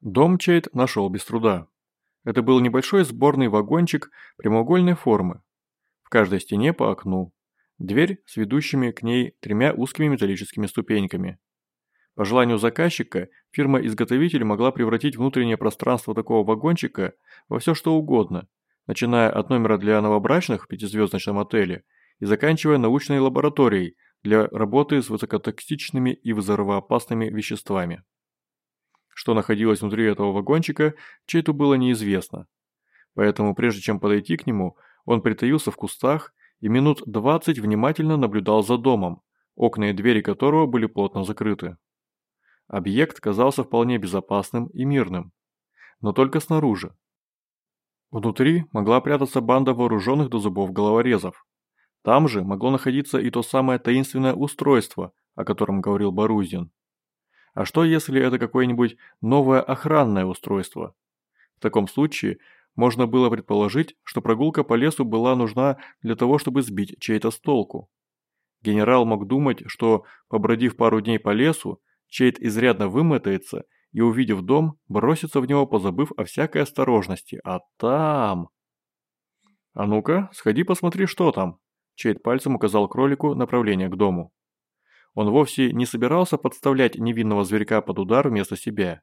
Дом Чейт нашел без труда. Это был небольшой сборный вагончик прямоугольной формы. В каждой стене по окну. Дверь с ведущими к ней тремя узкими металлическими ступеньками. По желанию заказчика, фирма-изготовитель могла превратить внутреннее пространство такого вагончика во все что угодно, начиная от номера для новобрачных в пятизвездочном отеле и заканчивая научной лабораторией для работы с высокотоксичными и взрывоопасными веществами. Что находилось внутри этого вагончика, Чейту было неизвестно. Поэтому прежде чем подойти к нему, он притаился в кустах и минут 20 внимательно наблюдал за домом, окна и двери которого были плотно закрыты. Объект казался вполне безопасным и мирным. Но только снаружи. Внутри могла прятаться банда вооруженных до зубов головорезов. Там же могло находиться и то самое таинственное устройство, о котором говорил Барузин. А что если это какое-нибудь новое охранное устройство? В таком случае можно было предположить, что прогулка по лесу была нужна для того, чтобы сбить чей-то с толку. Генерал мог думать, что, побродив пару дней по лесу, чейт изрядно вымотается и, увидев дом, бросится в него, позабыв о всякой осторожности. А там... «А ну-ка, сходи посмотри, что там», Чейт пальцем указал кролику направление к дому. Он вовсе не собирался подставлять невинного зверька под удар вместо себя.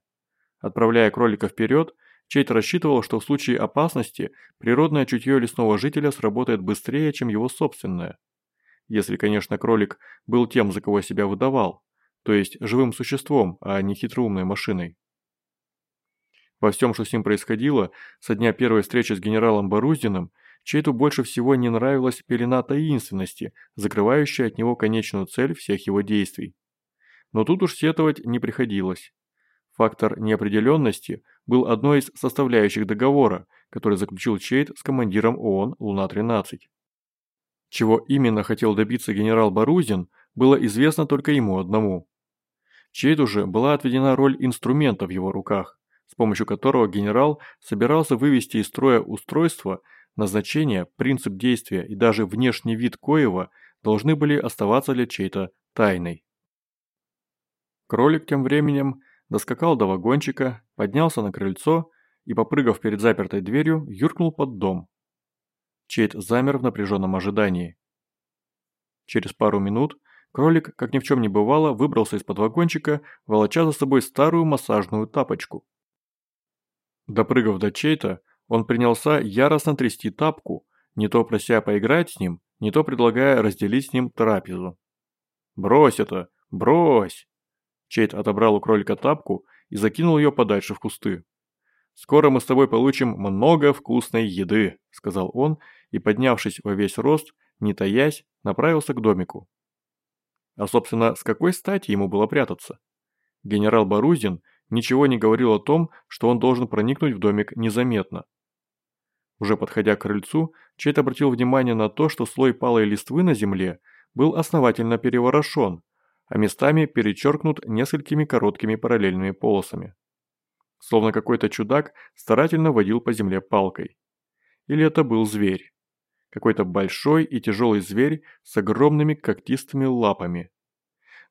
Отправляя кролика вперед, Чейт рассчитывал, что в случае опасности природное чутье лесного жителя сработает быстрее, чем его собственное. Если, конечно, кролик был тем, за кого себя выдавал, то есть живым существом, а не хитроумной машиной. Во всем, что с ним происходило, со дня первой встречи с генералом Боруздиным, Чейту больше всего не нравилась пелена таинственности, закрывающая от него конечную цель всех его действий. Но тут уж сетовать не приходилось. Фактор неопределенности был одной из составляющих договора, который заключил Чейт с командиром ООН «Луна-13». Чего именно хотел добиться генерал Барузин, было известно только ему одному. Чейду же была отведена роль инструмента в его руках, с помощью которого генерал собирался вывести из строя устройство, Назначение, принцип действия и даже внешний вид Коева должны были оставаться для чьей-то тайной. Кролик тем временем доскакал до вагончика, поднялся на крыльцо и, попрыгав перед запертой дверью, юркнул под дом. Чейт замер в напряженном ожидании. Через пару минут кролик, как ни в чем не бывало, выбрался из-под вагончика, волоча за собой старую массажную тапочку. Допрыгав до Чейта, он принялся яростно трясти тапку, не то прося поиграть с ним, не то предлагая разделить с ним трапезу. «Брось это! Брось!» Чейт отобрал у кролика тапку и закинул ее подальше в кусты. «Скоро мы с тобой получим много вкусной еды», – сказал он, и, поднявшись во весь рост, не таясь, направился к домику. А, собственно, с какой стати ему было прятаться? Генерал Барузин ничего не говорил о том, что он должен проникнуть в домик незаметно. Уже подходя к крыльцу, Чейт обратил внимание на то, что слой палой листвы на земле был основательно переворошен, а местами перечеркнут несколькими короткими параллельными полосами. Словно какой-то чудак старательно водил по земле палкой. Или это был зверь. Какой-то большой и тяжелый зверь с огромными когтистыми лапами.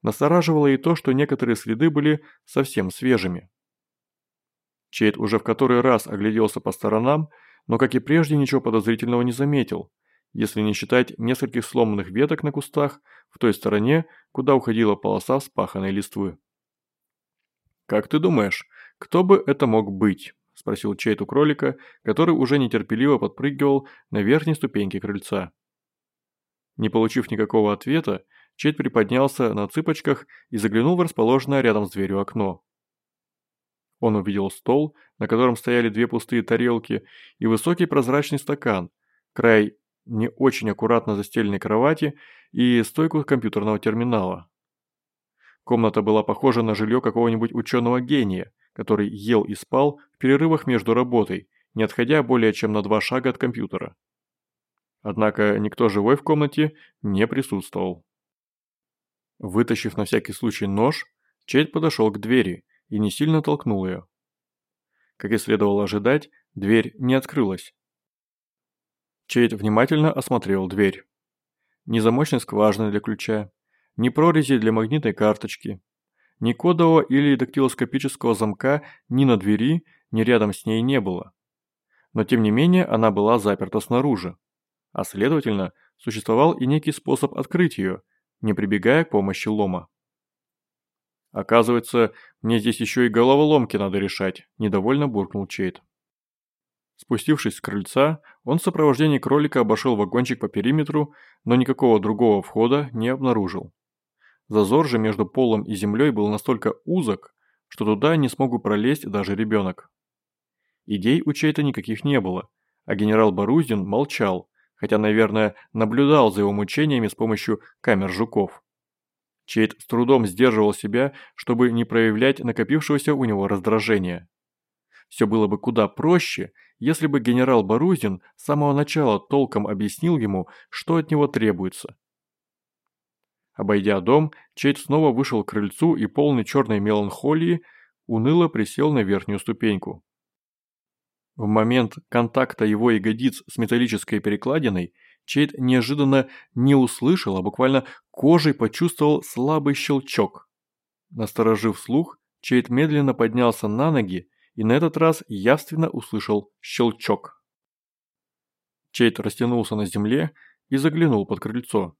Настораживало и то, что некоторые следы были совсем свежими. Чейт уже в который раз огляделся по сторонам но, как и прежде, ничего подозрительного не заметил, если не считать нескольких сломанных веток на кустах в той стороне, куда уходила полоса вспаханной листвы. «Как ты думаешь, кто бы это мог быть?» – спросил Чейт у кролика, который уже нетерпеливо подпрыгивал на верхней ступеньке крыльца. Не получив никакого ответа, Чейт приподнялся на цыпочках и заглянул в расположенное рядом с дверью окно. Он увидел стол, на котором стояли две пустые тарелки, и высокий прозрачный стакан, край не очень аккуратно застеленной кровати и стойку компьютерного терминала. Комната была похожа на жилье какого-нибудь ученого гения, который ел и спал в перерывах между работой, не отходя более чем на два шага от компьютера. Однако никто живой в комнате не присутствовал. Вытащив на всякий случай нож, Чейд подошел к двери и не сильно толкнул ее. Как и следовало ожидать, дверь не открылась. Чейд внимательно осмотрел дверь. Ни замочной скважины для ключа, ни прорези для магнитной карточки, Ни кодового или дактилоскопического замка ни на двери, ни рядом с ней не было. Но тем не менее она была заперта снаружи. А следовательно, существовал и некий способ открыть ее, не прибегая к помощи лома. «Оказывается, мне здесь еще и головоломки надо решать», – недовольно буркнул Чейд. Спустившись с крыльца, он в сопровождении кролика обошел вагончик по периметру, но никакого другого входа не обнаружил. Зазор же между полом и землей был настолько узок, что туда не смог бы пролезть даже ребенок. Идей у Чейта никаких не было, а генерал Боруздин молчал, хотя, наверное, наблюдал за его мучениями с помощью камер жуков. Чейт с трудом сдерживал себя, чтобы не проявлять накопившегося у него раздражения. Все было бы куда проще, если бы генерал Борузин с самого начала толком объяснил ему, что от него требуется. Обойдя дом, Чейт снова вышел к крыльцу и полный черной меланхолии уныло присел на верхнюю ступеньку. В момент контакта его ягодиц с металлической перекладиной Чейт неожиданно не услышал, а буквально кожей почувствовал слабый щелчок. Насторожив слух, Чейт медленно поднялся на ноги и на этот раз явственно услышал щелчок. Чейт растянулся на земле и заглянул под крыльцо.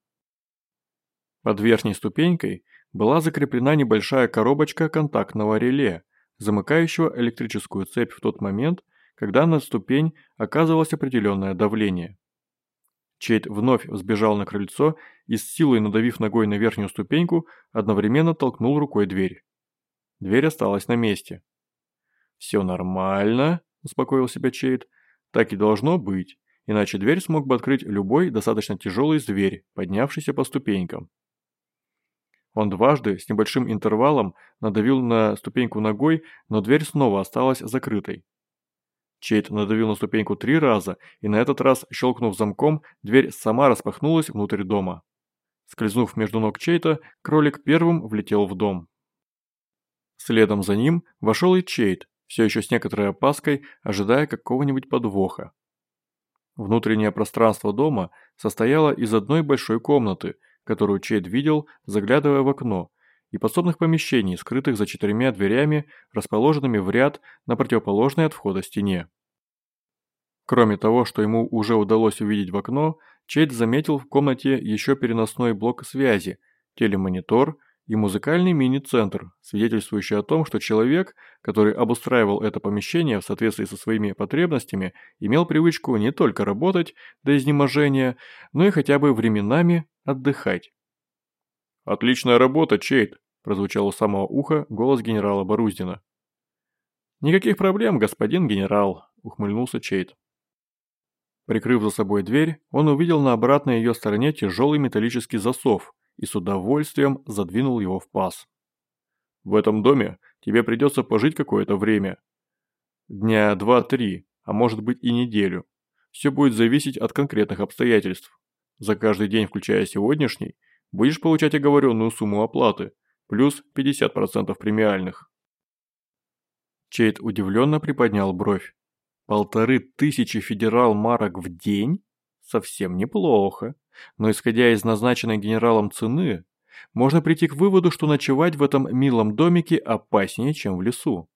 Под верхней ступенькой была закреплена небольшая коробочка контактного реле, замыкающего электрическую цепь в тот момент, когда на ступень оказывалось определенное давление. Чейт вновь взбежал на крыльцо и с силой надавив ногой на верхнюю ступеньку, одновременно толкнул рукой дверь. Дверь осталась на месте. «Все нормально», – успокоил себя Чейт. «Так и должно быть, иначе дверь смог бы открыть любой достаточно тяжелый зверь, поднявшийся по ступенькам». Он дважды, с небольшим интервалом, надавил на ступеньку ногой, но дверь снова осталась закрытой. Чейт надавил на ступеньку три раза, и на этот раз, щелкнув замком, дверь сама распахнулась внутрь дома. Скользнув между ног Чейта, кролик первым влетел в дом. Следом за ним вошел и Чейт, все еще с некоторой опаской, ожидая какого-нибудь подвоха. Внутреннее пространство дома состояло из одной большой комнаты, которую Чейд видел, заглядывая в окно, и подсобных помещений, скрытых за четырьмя дверями, расположенными в ряд на противоположной от входа стене. Кроме того, что ему уже удалось увидеть в окно, Чейд заметил в комнате еще переносной блок связи, телемонитор и музыкальный мини-центр, свидетельствующий о том, что человек, который обустраивал это помещение в соответствии со своими потребностями, имел привычку не только работать до изнеможения, но и хотя бы временами отдыхать. «Отличная работа, Чейт!» – прозвучал у самого уха голос генерала Боруздина. «Никаких проблем, господин генерал», – ухмыльнулся Чейт. Прикрыв за собой дверь, он увидел на обратной ее стороне тяжелый металлический засов и с удовольствием задвинул его в паз. «В этом доме тебе придется пожить какое-то время. Дня два-три, а может быть и неделю. Все будет зависеть от конкретных обстоятельств. За каждый день, включая сегодняшний, будешь получать оговоренную сумму оплаты, плюс 50% премиальных. Чейд удивленно приподнял бровь. Полторы тысячи федерал-марок в день? Совсем неплохо. Но исходя из назначенной генералом цены, можно прийти к выводу, что ночевать в этом милом домике опаснее, чем в лесу.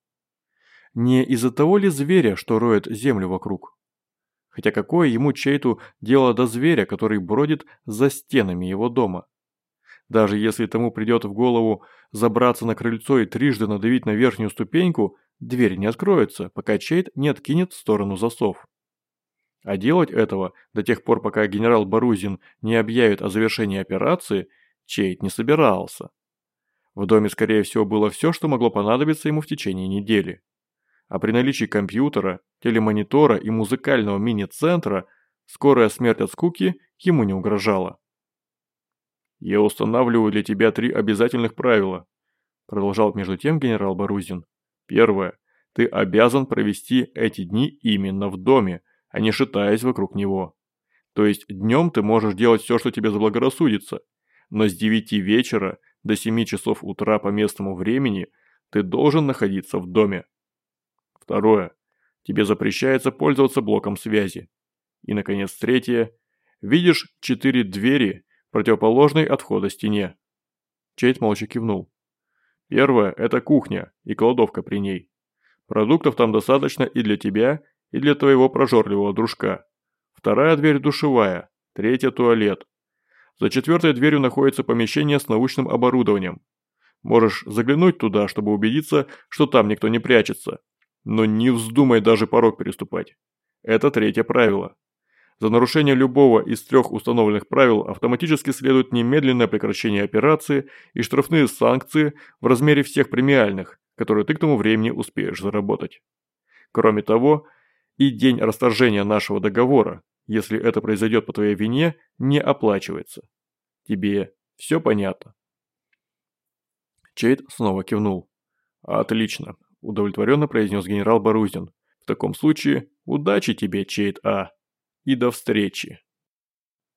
Не из-за того ли зверя, что роет землю вокруг? Хотя какое ему чей-то дело до зверя, который бродит за стенами его дома? Даже если тому придет в голову забраться на крыльцо и трижды надавить на верхнюю ступеньку, дверь не откроется, пока Чейт не откинет в сторону засов. А делать этого до тех пор, пока генерал Барузин не объявит о завершении операции, Чейт не собирался. В доме, скорее всего, было все, что могло понадобиться ему в течение недели. А при наличии компьютера, телемонитора и музыкального мини-центра скорая смерть от скуки ему не угрожала. «Я устанавливаю для тебя три обязательных правила», продолжал между тем генерал Барузин. «Первое. Ты обязан провести эти дни именно в доме, а не шатаясь вокруг него. То есть днем ты можешь делать все, что тебе заблагорассудится, но с 9 вечера до 7 часов утра по местному времени ты должен находиться в доме. Второе. Тебе запрещается пользоваться блоком связи. И, наконец, третье. Видишь четыре двери противоположной от входа стене. Чейт молча кивнул. Первое – это кухня и кладовка при ней. Продуктов там достаточно и для тебя, и для твоего прожорливого дружка. Вторая дверь – душевая, третья – туалет. За четвертой дверью находится помещение с научным оборудованием. Можешь заглянуть туда, чтобы убедиться, что там никто не прячется. Но не вздумай даже порог переступать. Это третье правило. За нарушение любого из трех установленных правил автоматически следует немедленное прекращение операции и штрафные санкции в размере всех премиальных, которые ты к тому времени успеешь заработать. Кроме того, и день расторжения нашего договора, если это произойдет по твоей вине, не оплачивается. Тебе все понятно?» Чейд снова кивнул. «Отлично», – удовлетворенно произнес генерал Барузин. «В таком случае, удачи тебе, Чейд А, и до встречи».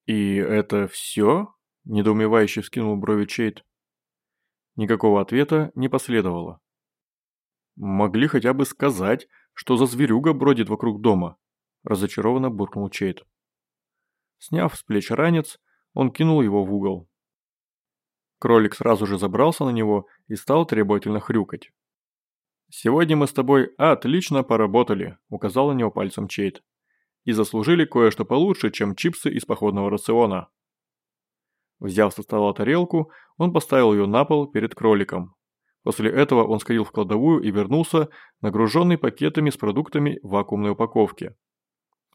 «И это все?» – недоумевающе вскинул брови Чейд. Никакого ответа не последовало. «Могли хотя бы сказать, что за зверюга бродит вокруг дома», – разочарованно буркнул Чейд. Сняв с плеч ранец, он кинул его в угол. Кролик сразу же забрался на него и стал требовательно хрюкать. «Сегодня мы с тобой отлично поработали», – указал на него пальцем Чейд. «И заслужили кое-что получше, чем чипсы из походного рациона». Взяв со стола тарелку, он поставил ее на пол перед кроликом. После этого он сходил в кладовую и вернулся, нагруженный пакетами с продуктами в вакуумной упаковке.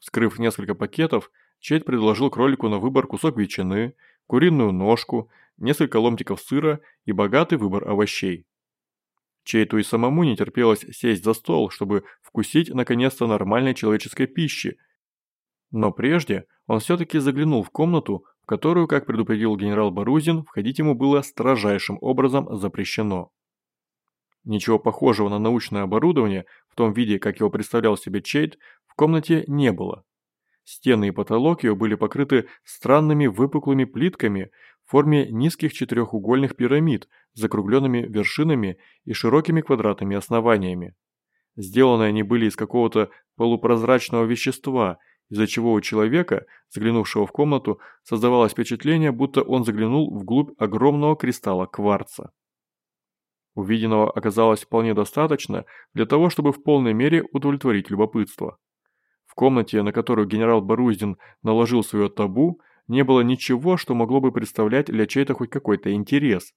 Вскрыв несколько пакетов, Чейд предложил кролику на выбор кусок ветчины, куриную ножку, несколько ломтиков сыра и богатый выбор овощей. Чейту и самому не терпелось сесть за стол, чтобы вкусить наконец-то нормальной человеческой пищи. Но прежде он все-таки заглянул в комнату, в которую, как предупредил генерал Барузин, входить ему было строжайшим образом запрещено. Ничего похожего на научное оборудование, в том виде, как его представлял себе Чейт, в комнате не было. Стены и потолок ее были покрыты странными выпуклыми плитками в форме низких четырехугольных пирамид с закругленными вершинами и широкими квадратными основаниями. Сделаны они были из какого-то полупрозрачного вещества, из-за чего у человека, заглянувшего в комнату, создавалось впечатление, будто он заглянул вглубь огромного кристалла кварца. Увиденного оказалось вполне достаточно для того, чтобы в полной мере удовлетворить любопытство. В комнате, на которую генерал Боруздин наложил свое табу, не было ничего, что могло бы представлять для чей-то хоть какой-то интерес,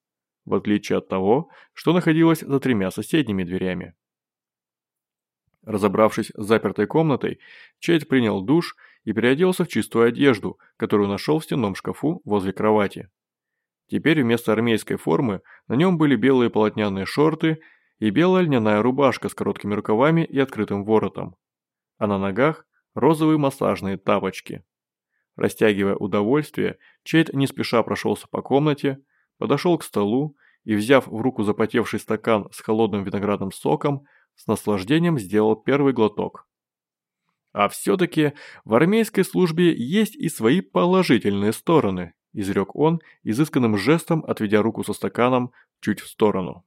в отличие от того, что находилось за тремя соседними дверями. Разобравшись с запертой комнатой, Чейт принял душ и переоделся в чистую одежду, которую нашел в стенном шкафу возле кровати. Теперь вместо армейской формы на нем были белые полотняные шорты и белая льняная рубашка с короткими рукавами и открытым воротом а на ногах розовые массажные тапочки. Растягивая удовольствие, Чейд не спеша прошелся по комнате, подошел к столу и, взяв в руку запотевший стакан с холодным виноградным соком, с наслаждением сделал первый глоток. «А все-таки в армейской службе есть и свои положительные стороны», изрек он, изысканным жестом отведя руку со стаканом чуть в сторону.